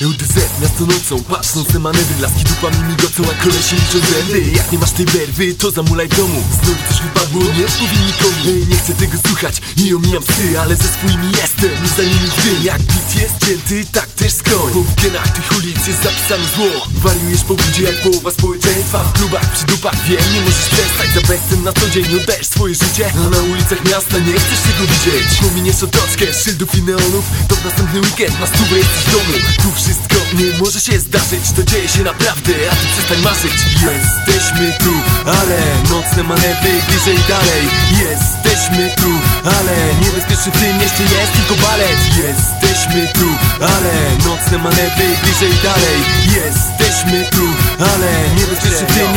LDZ, miasto nocą, patrząc na manewry Laski dupami migocą, a kolesie liczą zęby. Jak nie masz tej werwy, to zamulaj w domu. Znowu coś wypadło, nie powiem nikomu. Nie chcę tego słuchać i omijam psy Ale ze swoimi jestem, za nimi w dym Jak jest cięty, tak też skoń Po genach tych ulic jest zapisane zło. Wariujesz po budzie jak połowa społeczeństwa. W klubach, przy dupach, wiem, nie możesz przestać. Za bestem na co dzień oddajesz swoje życie. A na ulicach miasta nie chcesz tego widzieć. Pominiesz otoczkę, szyldów i neonów. To w następny weekend na stówę jesteś w domu. Tu wszystko nie może się zdarzyć. To dzieje się naprawdę, a ty przestań marzyć. Jesteśmy tu, ale nocne manewry bliżej dalej. Jesteśmy tu, ale niebezpieczny w tym mieście jest tylko balet. Jesteśmy tu, ale nocne manewry bliżej dalej. Jesteśmy tu, ale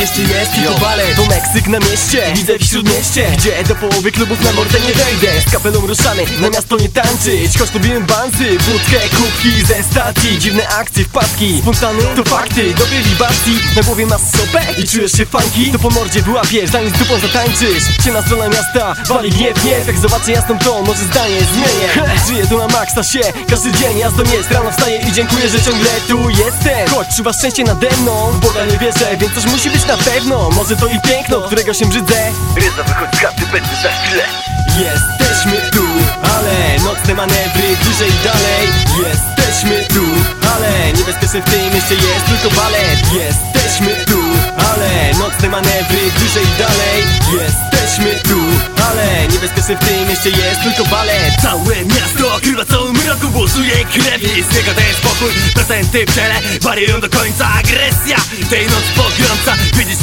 mieście jest tylko balet To Meksyk na mieście, widzę w śródmieście. Gdzie do połowy klubów na mordę nie wejdę. Z kapelą ruszany, na miasto nie tańczyć. Choć lubiłem bansy, wódkę, kubki ze stacji. Dziwne akcje, wpadki, spontany to fakty. Dobrej libacji, na głowie masz sopę I czujesz się funky, to po mordzie wyłapiesz Zanim z dupą zatańczysz. Ciemna strona miasta, wali gniew, gniew Jak zobaczę jasną to, może zdanie zmienię. Żyję tu na maksa się, każdy dzień jazdą jest. Rano wstaję i dziękuję, że ciągle tu jestem. Choć czuwa szczęście nade mną Boga nie wierzę, więc coś musi być na pewno. Może to i piękno, którego się brzydzę. Ryza wychodź z chaty, będzie za chwilę. Jesteśmy tu, ale nocne manewry bliżej dalej. Jesteśmy tu, ale niebezpieczny w tym mieście jest tylko balet. Jesteśmy tu, ale nocne manewry bliżej dalej. Jesteśmy tu, ale niebezpieczny w tym mieście jest tylko balet. Całe miasto okrywa cały mroku Burzuje krew i zbiega ten spokój. Procenty w czele wariują do końca. Agresja tej noc pogrąca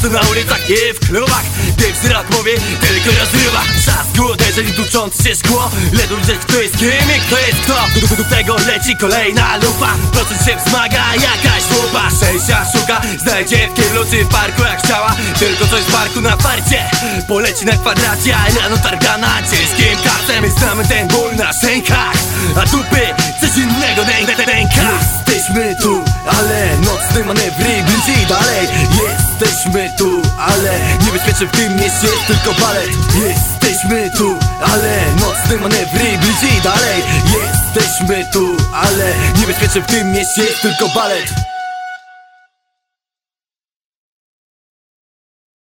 To na ulicach i w klubach. Gdy wzrok mówi tylko rozrywa Trzasku uderzeń tucząc się szkło Ledwo widzieć kto jest kim i kto jest kto. Do, do, do tego leci kolejna lupa Procent się wzmaga jakaś łupa. Szczęścia szuka Znajdzie w kiblu czy w parku jak chciała. Tylko coś w parku na farcie. Poleci na kwadracie a rano targana ciężkim kasem. My znamy ten ból na szczękach. A dupy coś innego dęka Jesteśmy tu, ale nocne manewry bliżej dalej Jesteśmy tu, ale niebezpieczny w tym mieście jest tylko balet. Jesteśmy tu, ale nocne manewry bliżej dalej. Jesteśmy tu, ale niebezpieczny w tym mieście jest tylko balet